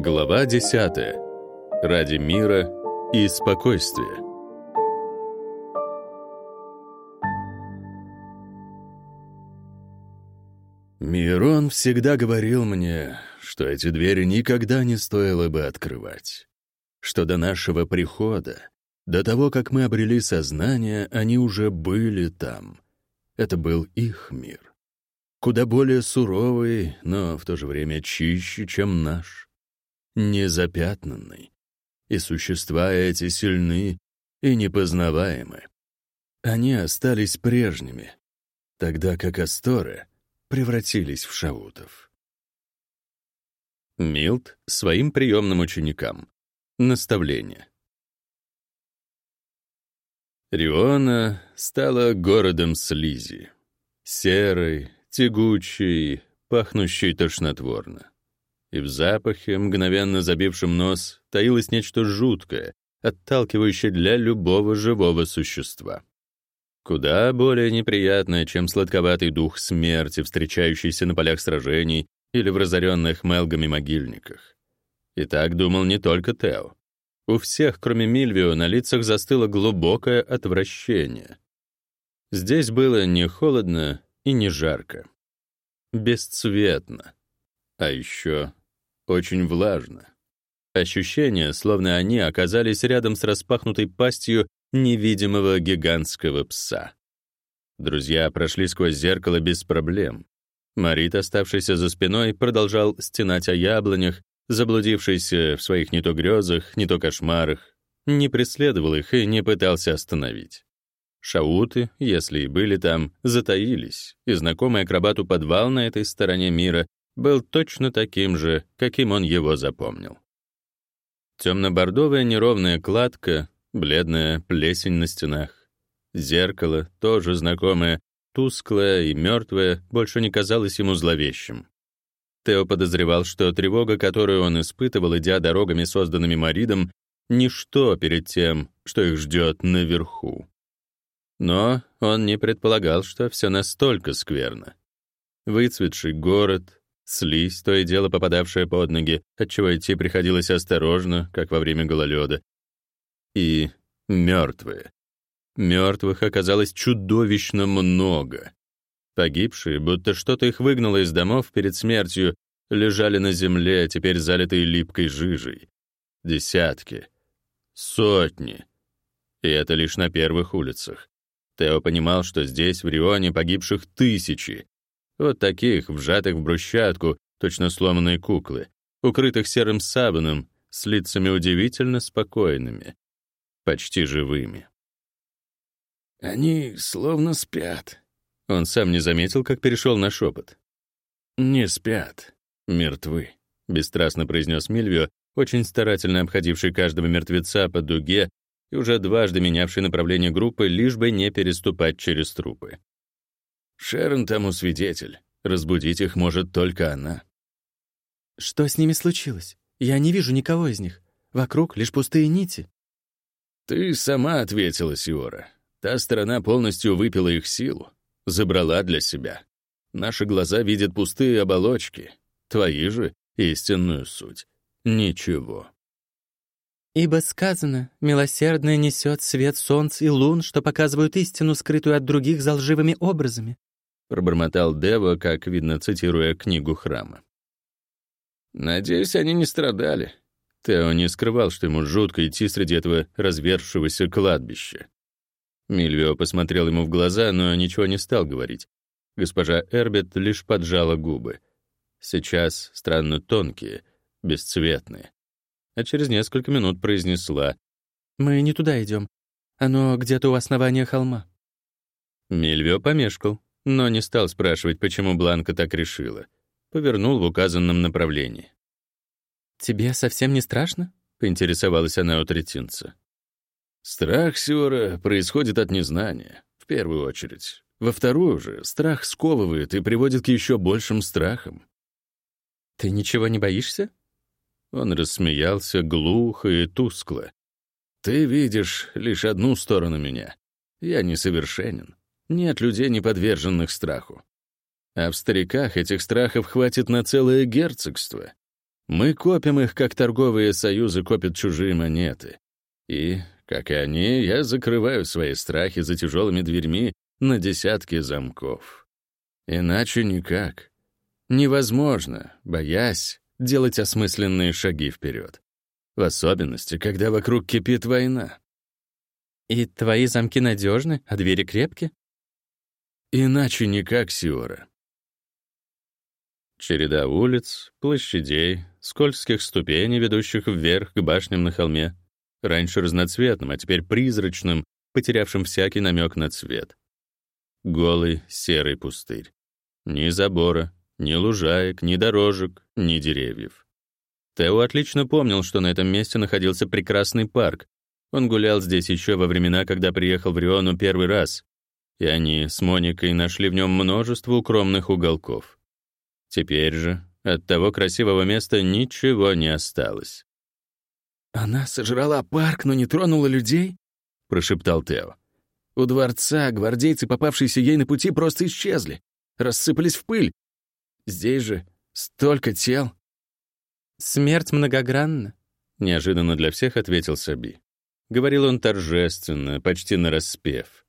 Глава 10. Ради мира и спокойствия. Мирон всегда говорил мне, что эти двери никогда не стоило бы открывать. Что до нашего прихода, до того, как мы обрели сознание, они уже были там. Это был их мир. Куда более суровый, но в то же время чище, чем наш незапятнанный, и существа эти сильны и непознаваемы. Они остались прежними, тогда как Асторы превратились в шаутов. Милт своим приемным ученикам. Наставление. Риона стала городом слизи. Серой, тягучей, пахнущей тошнотворно и в запахе, мгновенно забившем нос, таилось нечто жуткое, отталкивающее для любого живого существа. Куда более неприятное, чем сладковатый дух смерти, встречающийся на полях сражений или в разоренных мелгами могильниках. И так думал не только Тео. У всех, кроме Мильвио, на лицах застыло глубокое отвращение. Здесь было не холодно и не жарко. Бесцветно. А еще очень влажно. Ощущение, словно они оказались рядом с распахнутой пастью невидимого гигантского пса. Друзья прошли сквозь зеркало без проблем. Марит, оставшийся за спиной, продолжал стенать о яблонях, заблудившийся в своих не то грезах, не то кошмарах, не преследовал их и не пытался остановить. Шауты, если и были там, затаились, и знакомый акробату подвал на этой стороне мира был точно таким же, каким он его запомнил. Темно-бордовая неровная кладка, бледная плесень на стенах. Зеркало, тоже знакомое, тусклое и мертвое, больше не казалось ему зловещим. Тео подозревал, что тревога, которую он испытывал, идя дорогами, созданными Маридом, ничто перед тем, что их ждет наверху. Но он не предполагал, что все настолько скверно. Выцветший город, слизь, то и дело попадавшая под ноги, отчего идти приходилось осторожно, как во время гололеда. И мертвые. Мертвых оказалось чудовищно много. Погибшие, будто что-то их выгнало из домов перед смертью, лежали на земле, теперь залитые липкой жижей. Десятки. Сотни. И это лишь на первых улицах. Тео понимал, что здесь, в Рионе, погибших тысячи, вот таких, вжатых в брусчатку, точно сломанные куклы, укрытых серым саваном, с лицами удивительно спокойными, почти живыми. «Они словно спят». Он сам не заметил, как перешел на шепот. «Не спят, мертвы», — бесстрастно произнес Мильвио, очень старательно обходивший каждого мертвеца по дуге и уже дважды менявший направление группы, лишь бы не переступать через трупы. Шерон тому свидетель. Разбудить их может только она. Что с ними случилось? Я не вижу никого из них. Вокруг лишь пустые нити. Ты сама ответила, Сиора. Та сторона полностью выпила их силу, забрала для себя. Наши глаза видят пустые оболочки, твои же — истинную суть. Ничего. Ибо сказано, милосердное несет свет солнц и лун, что показывают истину, скрытую от других за лживыми образами пробормотал Дева, как видно, цитируя книгу храма. Надеюсь, они не страдали. Тео не скрывал, что ему жутко идти среди этого развершегося кладбища. Мильвио посмотрел ему в глаза, но ничего не стал говорить. Госпожа Эрбет лишь поджала губы. Сейчас странно тонкие, бесцветные. А через несколько минут произнесла. «Мы не туда идем. Оно где-то у основания холма». Мильвио помешкал но не стал спрашивать, почему Бланка так решила. Повернул в указанном направлении. «Тебе совсем не страшно?» — поинтересовалась она у третинца. «Страх, Сюра, происходит от незнания, в первую очередь. Во вторую же, страх сковывает и приводит к еще большим страхам». «Ты ничего не боишься?» Он рассмеялся глухо и тускло. «Ты видишь лишь одну сторону меня. Я несовершенен. Нет людей, не подверженных страху. А в стариках этих страхов хватит на целое герцогство. Мы копим их, как торговые союзы копят чужие монеты. И, как и они, я закрываю свои страхи за тяжелыми дверьми на десятки замков. Иначе никак. Невозможно, боясь, делать осмысленные шаги вперед. В особенности, когда вокруг кипит война. «И твои замки надежны, а двери крепки?» «Иначе никак, Сиора». Череда улиц, площадей, скользких ступеней, ведущих вверх к башням на холме, раньше разноцветным, а теперь призрачным, потерявшим всякий намек на цвет. Голый серый пустырь. Ни забора, ни лужаек, ни дорожек, ни деревьев. Тео отлично помнил, что на этом месте находился прекрасный парк. Он гулял здесь еще во времена, когда приехал в Риону первый раз, и они с Моникой нашли в нем множество укромных уголков. Теперь же от того красивого места ничего не осталось. «Она сожрала парк, но не тронула людей?» — прошептал Тео. «У дворца гвардейцы, попавшиеся ей на пути, просто исчезли, рассыпались в пыль. Здесь же столько тел». «Смерть многогранна», — неожиданно для всех ответил Саби. Говорил он торжественно, почти нараспев.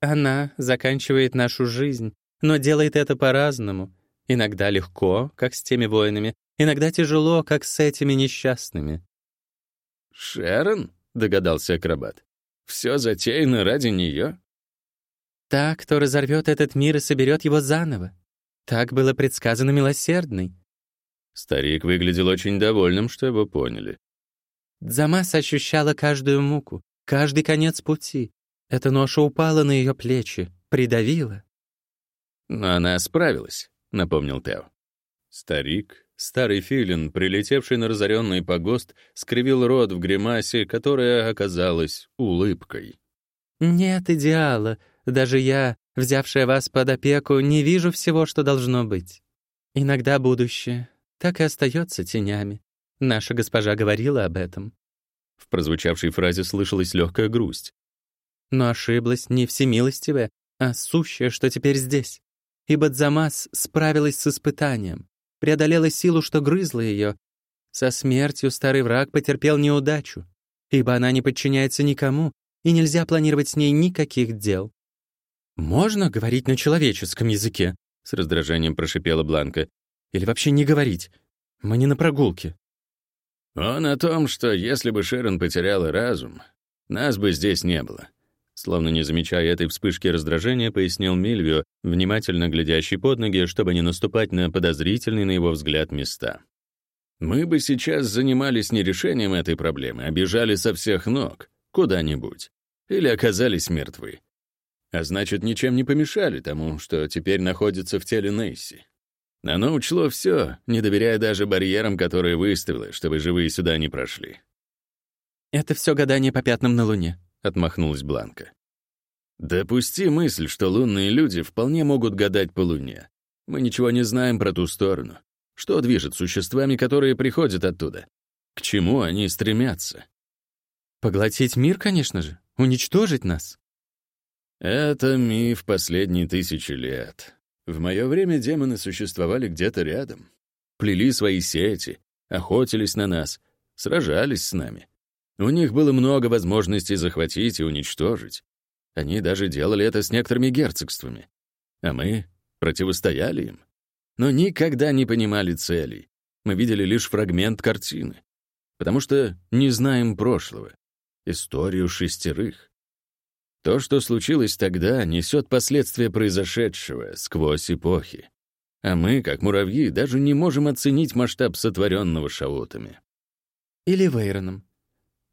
«Она заканчивает нашу жизнь, но делает это по-разному. Иногда легко, как с теми воинами, иногда тяжело, как с этими несчастными. «Шерон?» — догадался акробат. «Все затеяно ради нее?» «Та, кто разорвет этот мир и соберет его заново. Так было предсказано милосердной». Старик выглядел очень довольным, что его поняли. Дзамас ощущала каждую муку, каждый конец пути. Эта ноша упала на ее плечи, придавила. Но она справилась, — напомнил Тео. Старик, старый филин, прилетевший на разоренный погост, скривил рот в гримасе, которая оказалась улыбкой. «Нет идеала. Даже я, взявшая вас под опеку, не вижу всего, что должно быть. Иногда будущее так и остается тенями. Наша госпожа говорила об этом». В прозвучавшей фразе слышалась легкая грусть. «Но ошиблась не всемилостивая, а сущая, что теперь здесь. Ибо Дзамас справилась с испытанием, преодолела силу, что грызла ее. Со смертью старый враг потерпел неудачу, ибо она не подчиняется никому, и нельзя планировать с ней никаких дел. «Можно говорить на человеческом языке?» — с раздражением прошипела Бланка. «Или вообще не говорить? Мы не на прогулке». «Он о том, что если бы Шерон потеряла разум, нас бы здесь не было. Словно не замечая этой вспышки раздражения, пояснил Мильвио, внимательно глядящий под ноги, чтобы не наступать на подозрительные, на его взгляд, места. «Мы бы сейчас занимались не решением этой проблемы, а бежали со всех ног, куда-нибудь. Или оказались мертвы. А значит, ничем не помешали тому, что теперь находится в теле Нейси. Оно учло все, не доверяя даже барьерам, которые выставило, чтобы живые сюда не прошли. «Это все гадание по пятнам на Луне», отмахнулась Бланка. Допусти мысль, что лунные люди вполне могут гадать по Луне. Мы ничего не знаем про ту сторону. Что движет существами, которые приходят оттуда? К чему они стремятся? Поглотить мир, конечно же. Уничтожить нас. Это миф последние тысячи лет. В мое время демоны существовали где-то рядом. Плели свои сети, охотились на нас, сражались с нами. У них было много возможностей захватить и уничтожить. Они даже делали это с некоторыми герцогствами. А мы противостояли им. Но никогда не понимали целей. Мы видели лишь фрагмент картины. Потому что не знаем прошлого. Историю шестерых. То, что случилось тогда, несет последствия произошедшего сквозь эпохи. А мы, как муравьи, даже не можем оценить масштаб сотворенного шаотами. Или Вейроном.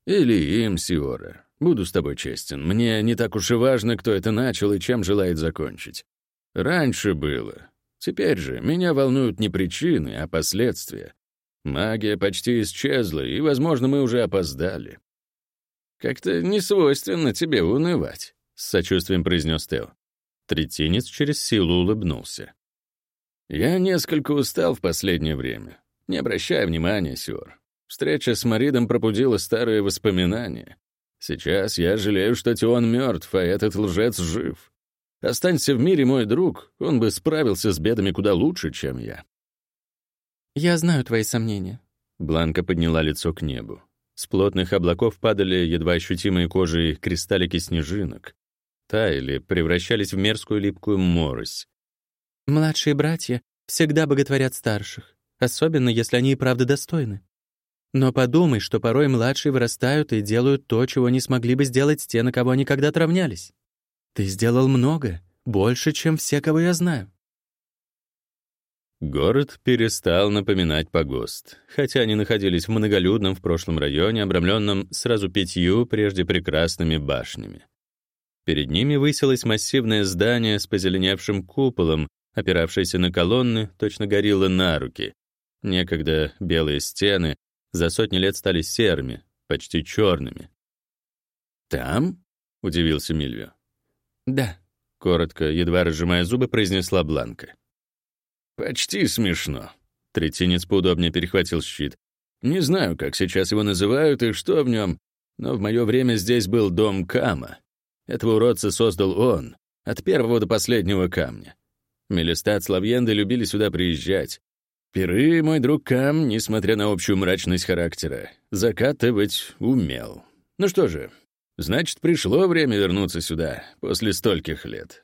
Или им, Сиора. Буду с тобой честен. Мне не так уж и важно, кто это начал и чем желает закончить. Раньше было. Теперь же меня волнуют не причины, а последствия. Магия почти исчезла, и, возможно, мы уже опоздали. «Как-то не свойственно тебе унывать», — с сочувствием произнес Тео. Третинец через силу улыбнулся. «Я несколько устал в последнее время. Не обращай внимания, Сиор. Встреча с Маридом пробудила старые воспоминания. Сейчас я жалею, что Тион мертв, а этот лжец жив. Останься в мире, мой друг, он бы справился с бедами куда лучше, чем я. Я знаю твои сомнения. Бланка подняла лицо к небу. С плотных облаков падали едва ощутимые кожей кристаллики снежинок. Таяли, превращались в мерзкую липкую морось. «Младшие братья всегда боготворят старших, особенно если они и правда достойны. Но подумай, что порой младшие вырастают и делают то, чего не смогли бы сделать те, на кого они когда-то равнялись. Ты сделал много, больше, чем все, кого я знаю. Город перестал напоминать погост, хотя они находились в многолюдном в прошлом районе, обрамленном сразу пятью прежде прекрасными башнями. Перед ними высилось массивное здание с позеленевшим куполом, опиравшееся на колонны, точно горилла на руки. Некогда белые стены за сотни лет стали серыми, почти черными. «Там?» — удивился Мильвио. «Да», — коротко, едва разжимая зубы, произнесла Бланка. «Почти смешно». Третинец поудобнее перехватил щит. «Не знаю, как сейчас его называют и что в нем, но в мое время здесь был дом Кама. Этого уродца создал он, от первого до последнего камня. Мелистат с Лавьенды любили сюда приезжать. Пиры мой друг Кам, несмотря на общую мрачность характера, закатывать умел. Ну что же, значит, пришло время вернуться сюда после стольких лет.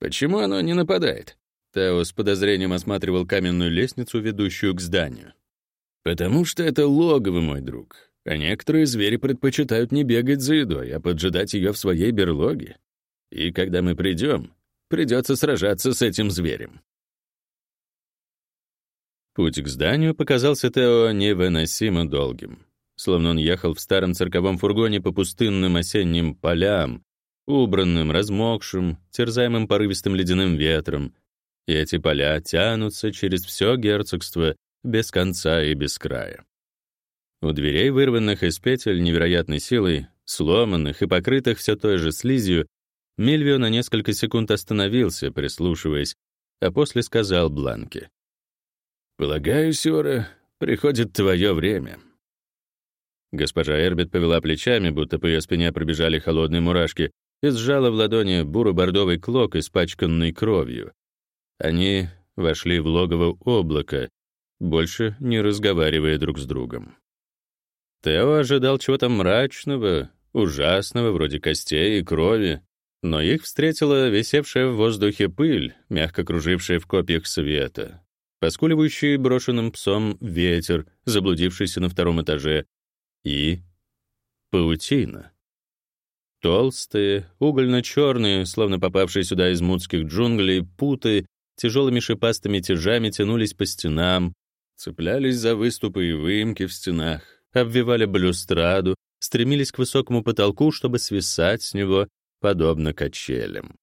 Почему оно не нападает? Тео с подозрением осматривал каменную лестницу, ведущую к зданию. «Потому что это логово, мой друг, а некоторые звери предпочитают не бегать за едой, а поджидать ее в своей берлоге. И когда мы придем, придется сражаться с этим зверем». Путь к зданию показался Тео невыносимо долгим. Словно он ехал в старом цирковом фургоне по пустынным осенним полям, убранным, размокшим, терзаемым порывистым ледяным ветром, и эти поля тянутся через все герцогство без конца и без края. У дверей, вырванных из петель невероятной силой, сломанных и покрытых все той же слизью, Мильвио на несколько секунд остановился, прислушиваясь, а после сказал Бланке. «Полагаю, Сиора, приходит твое время». Госпожа Эрбит повела плечами, будто по ее спине пробежали холодные мурашки, и сжала в ладони буро-бордовый клок, испачканный кровью. Они вошли в логово облака, больше не разговаривая друг с другом. Тео ожидал чего-то мрачного, ужасного, вроде костей и крови, но их встретила висевшая в воздухе пыль, мягко кружившая в копьях света, поскуливающий брошенным псом ветер, заблудившийся на втором этаже, и паутина. Толстые, угольно-черные, словно попавшие сюда из мудских джунглей, путы тяжелыми шипастыми тяжами тянулись по стенам, цеплялись за выступы и выемки в стенах, обвивали балюстраду, стремились к высокому потолку, чтобы свисать с него, подобно качелям.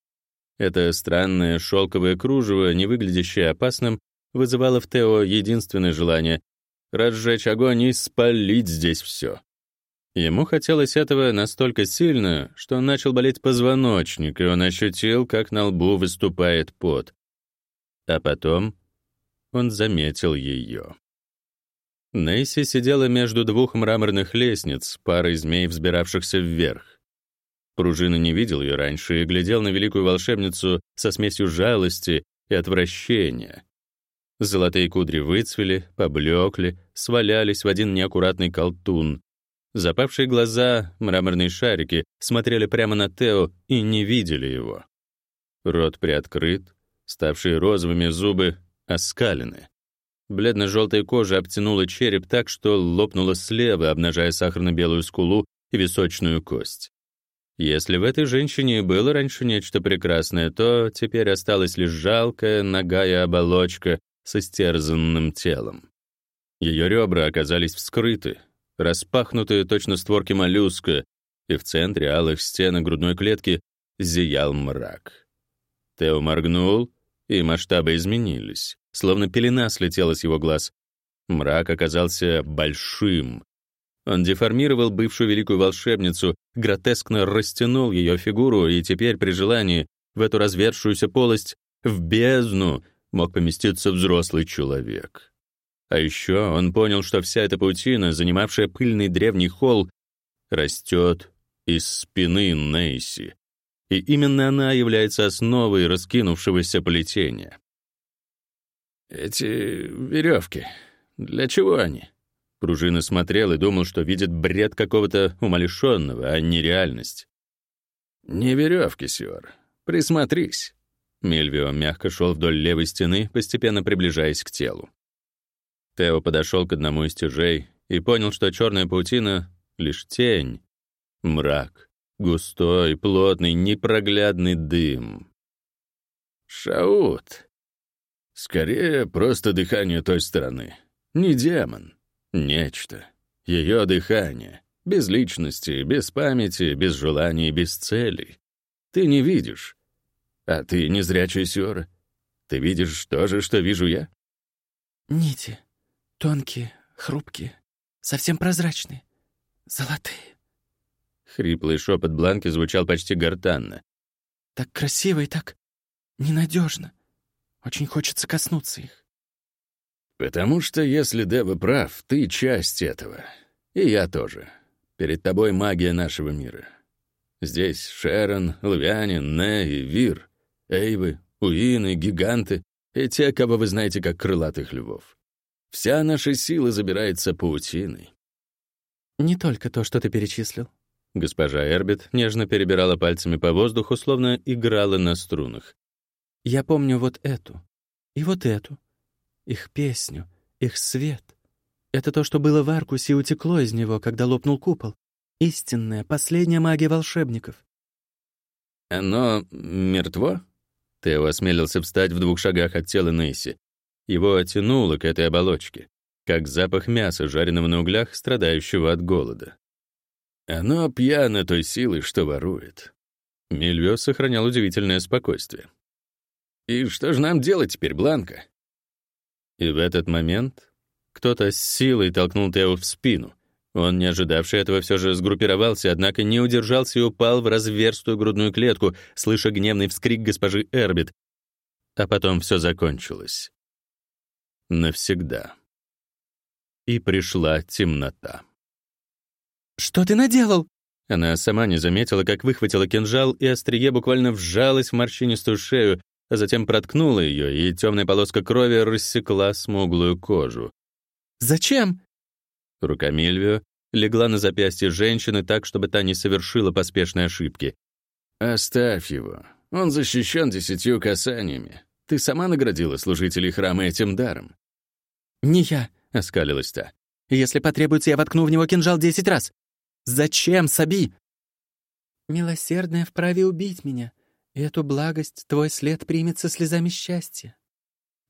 Это странное шелковое кружево, не выглядящее опасным, вызывало в Тео единственное желание — разжечь огонь и спалить здесь все. Ему хотелось этого настолько сильно, что начал болеть позвоночник, и он ощутил, как на лбу выступает пот. А потом он заметил ее. Нейси сидела между двух мраморных лестниц, парой змей, взбиравшихся вверх. Пружина не видел ее раньше и глядел на великую волшебницу со смесью жалости и отвращения. Золотые кудри выцвели, поблекли, свалялись в один неаккуратный колтун. Запавшие глаза, мраморные шарики, смотрели прямо на Тео и не видели его. Рот приоткрыт, Ставшие розовыми зубы оскалены. Бледно-желтая кожа обтянула череп так, что лопнула слева, обнажая сахарно-белую скулу и височную кость. Если в этой женщине было раньше нечто прекрасное, то теперь осталась лишь жалкая ногая оболочка со стерзанным телом. Ее ребра оказались вскрыты, распахнутые точно створки моллюска, и в центре алых стен грудной клетки зиял мрак. Тео моргнул, и масштабы изменились, словно пелена слетела с его глаз. Мрак оказался большим. Он деформировал бывшую великую волшебницу, гротескно растянул ее фигуру, и теперь при желании в эту развершуюся полость, в бездну, мог поместиться взрослый человек. А еще он понял, что вся эта паутина, занимавшая пыльный древний холл, растет из спины Нейси, и именно она является основой раскинувшегося плетения. «Эти веревки, Для чего они?» Пружина смотрел и думал, что видит бред какого-то умалишенного, а не реальность. «Не веревки, Сиор. Присмотрись». Мильвио мягко шел вдоль левой стены, постепенно приближаясь к телу. Тео подошел к одному из тяжей и понял, что черная паутина — лишь тень, мрак, густой, плотный, непроглядный дым. «Шаут!» «Скорее, просто дыхание той стороны. Не демон. Нечто. Ее дыхание. Без личности, без памяти, без желаний, без целей. Ты не видишь. А ты не зрячая Сиора. Ты видишь то же, что вижу я? Нити. Тонкие, хрупкие, совсем прозрачные, золотые. Хриплый шепот Бланки звучал почти гортанно. Так красиво и так ненадежно. Очень хочется коснуться их. Потому что если Дева прав, ты часть этого. И я тоже. Перед тобой магия нашего мира. Здесь Шерон, Лавианин, Не и Вир, Эйвы, Уины, Гиганты и те, кого вы знаете как крылатых львов. Вся наша сила забирается паутиной. Не только то, что ты перечислил. Госпожа Эрбит нежно перебирала пальцами по воздуху, словно играла на струнах. Я помню вот эту и вот эту, их песню, их свет. Это то, что было в Аркусе и утекло из него, когда лопнул купол. Истинная, последняя магия волшебников. «Оно мертво?» Тео осмелился встать в двух шагах от тела Нейси. Его оттянуло к этой оболочке, как запах мяса, жареного на углях, страдающего от голода. «Оно пьяно той силой, что ворует». Мильвио сохранял удивительное спокойствие. «И что же нам делать теперь, Бланка?» И в этот момент кто-то с силой толкнул Тео в спину. Он, не ожидавший этого, все же сгруппировался, однако не удержался и упал в разверстую грудную клетку, слыша гневный вскрик госпожи Эрбит. А потом все закончилось. Навсегда. И пришла темнота. «Что ты наделал?» Она сама не заметила, как выхватила кинжал, и острие буквально вжалось в морщинистую шею, а затем проткнула ее, и темная полоска крови рассекла смуглую кожу. «Зачем?» Рука Мильвио легла на запястье женщины так, чтобы та не совершила поспешной ошибки. «Оставь его. Он защищен десятью касаниями. Ты сама наградила служителей храма этим даром». «Не я», — оскалилась та. «Если потребуется, я воткну в него кинжал десять раз. Зачем, Саби?» «Милосердная вправе убить меня», и эту благость твой след примет со слезами счастья.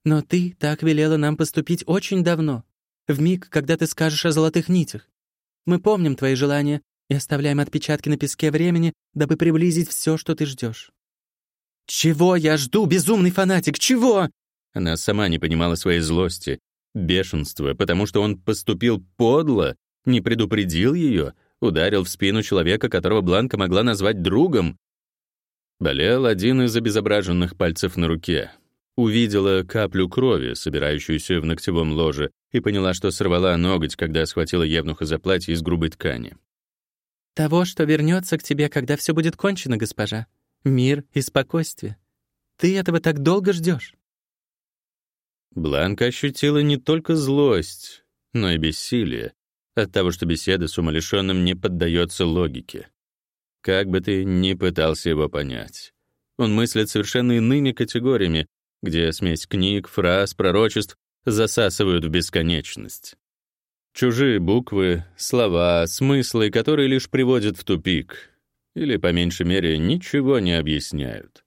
Но ты так велела нам поступить очень давно, в миг, когда ты скажешь о золотых нитях. Мы помним твои желания и оставляем отпечатки на песке времени, дабы приблизить все, что ты ждешь. «Чего я жду, безумный фанатик, чего?» Она сама не понимала своей злости, бешенства, потому что он поступил подло, не предупредил ее, ударил в спину человека, которого Бланка могла назвать другом, Болел один из обезображенных пальцев на руке. Увидела каплю крови, собирающуюся в ногтевом ложе, и поняла, что сорвала ноготь, когда схватила Евнуха за платье из грубой ткани. «Того, что вернется к тебе, когда все будет кончено, госпожа. Мир и спокойствие. Ты этого так долго ждешь. Бланка ощутила не только злость, но и бессилие от того, что беседа с умалишенным не поддается логике. Как бы ты ни пытался его понять. Он мыслит совершенно иными категориями, где смесь книг, фраз, пророчеств засасывают в бесконечность. Чужие буквы, слова, смыслы, которые лишь приводят в тупик, или, по меньшей мере, ничего не объясняют.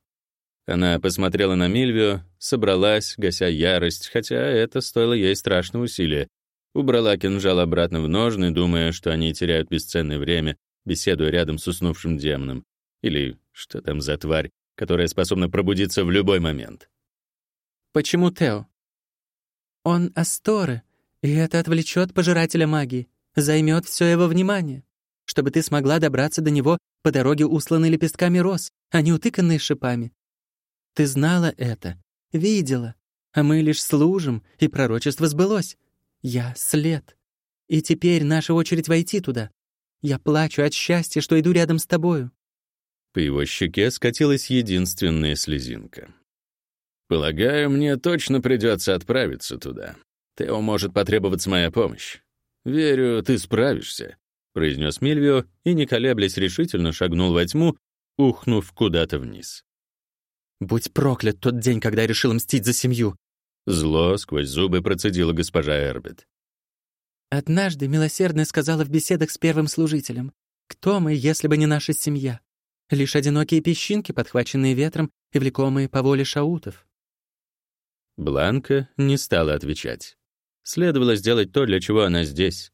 Она посмотрела на Мильвио, собралась, гася ярость, хотя это стоило ей страшного усилия. Убрала кинжал обратно в ножны, думая, что они теряют бесценное время, беседуя рядом с уснувшим демоном. Или что там за тварь, которая способна пробудиться в любой момент. «Почему Тео?» «Он Асторы, и это отвлечет пожирателя магии, займет все его внимание, чтобы ты смогла добраться до него по дороге, усланной лепестками роз, а не утыканной шипами. Ты знала это, видела, а мы лишь служим, и пророчество сбылось. Я — след. И теперь наша очередь войти туда. Я плачу от счастья, что иду рядом с тобою». По его щеке скатилась единственная слезинка. «Полагаю, мне точно придется отправиться туда. Тео может потребоваться моя помощь. Верю, ты справишься», — произнес Мильвио и, не колеблясь, решительно шагнул во тьму, ухнув куда-то вниз. «Будь проклят тот день, когда я решил мстить за семью!» Зло сквозь зубы процедила госпожа Эрбет. «Однажды милосердно сказала в беседах с первым служителем, кто мы, если бы не наша семья? Лишь одинокие песчинки, подхваченные ветром и влекомые по воле шаутов». Бланка не стала отвечать. Следовало сделать то, для чего она здесь.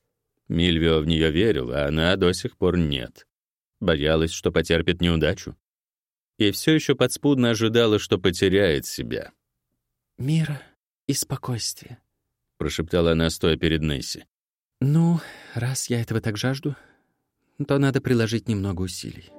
Мильвио в нее верил, а она до сих пор нет. Боялась, что потерпит неудачу. И все еще подспудно ожидала, что потеряет себя. «Мира и спокойствие», — прошептала она, стоя перед Несси. «Ну, раз я этого так жажду, то надо приложить немного усилий».